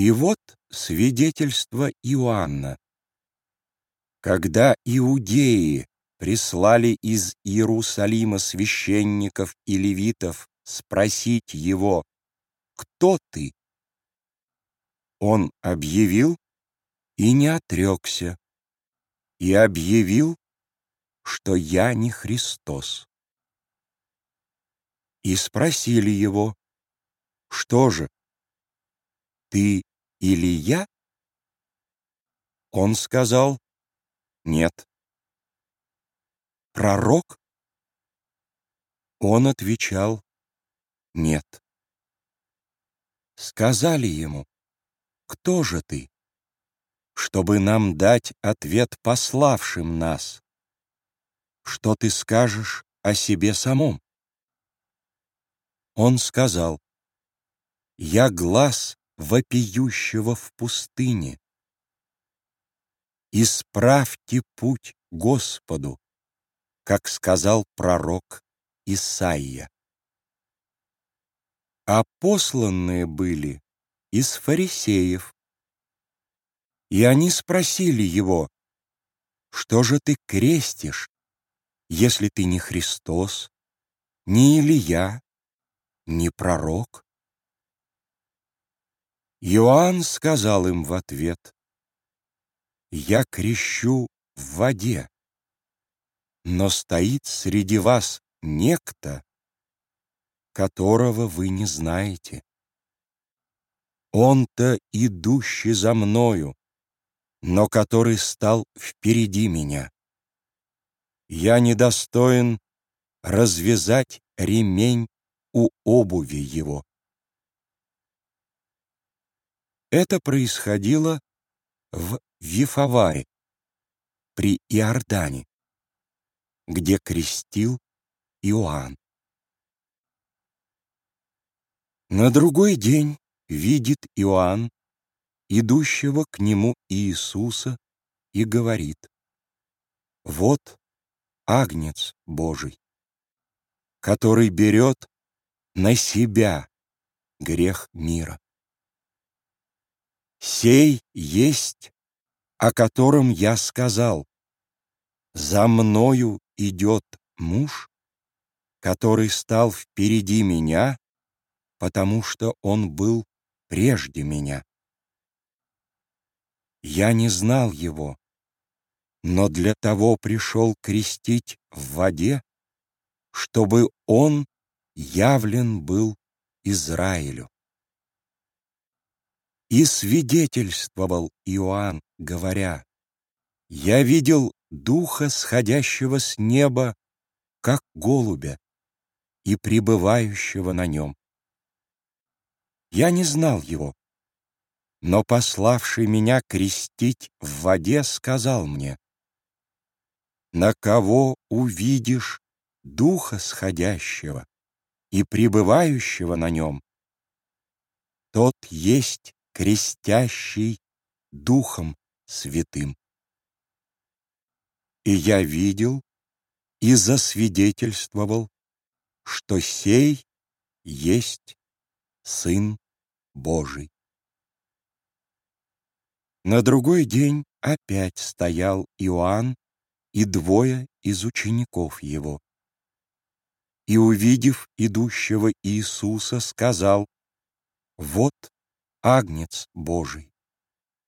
И вот свидетельство Иоанна. Когда иудеи прислали из Иерусалима священников и левитов спросить его, «Кто ты?» Он объявил и не отрекся, и объявил, что я не Христос. И спросили его, «Что же, ты или я?» Он сказал, «Нет». «Пророк?» Он отвечал, «Нет». Сказали ему, «Кто же ты?» Чтобы нам дать ответ пославшим нас. Что ты скажешь о себе самом? Он сказал, «Я глаз вопиющего в пустыне. Исправьте путь Господу, как сказал пророк Исаия. А посланные были из фарисеев. И они спросили его, «Что же ты крестишь, если ты не Христос, не Илия, не пророк?» Иоанн сказал им в ответ, «Я крещу в воде, но стоит среди вас некто, которого вы не знаете. Он-то идущий за мною, но который стал впереди меня. Я недостоин развязать ремень у обуви его. Это происходило в Вифаваре, при Иордане, где крестил Иоанн. На другой день видит Иоанн, идущего к нему Иисуса, и говорит, «Вот Агнец Божий, который берет на себя грех мира». Сей есть, о котором я сказал, «За мною идет муж, который стал впереди меня, потому что он был прежде меня». Я не знал его, но для того пришел крестить в воде, чтобы он явлен был Израилю. И свидетельствовал Иоанн, говоря, «Я видел Духа, сходящего с неба, как голубя, и пребывающего на нем. Я не знал его, но пославший меня крестить в воде сказал мне, «На кого увидишь Духа сходящего и пребывающего на нем, тот есть крестящий Духом Святым. И я видел и засвидетельствовал, что сей есть Сын Божий. На другой день опять стоял Иоанн и двое из учеников его. И, увидев идущего Иисуса, сказал, «Вот Агнец Божий.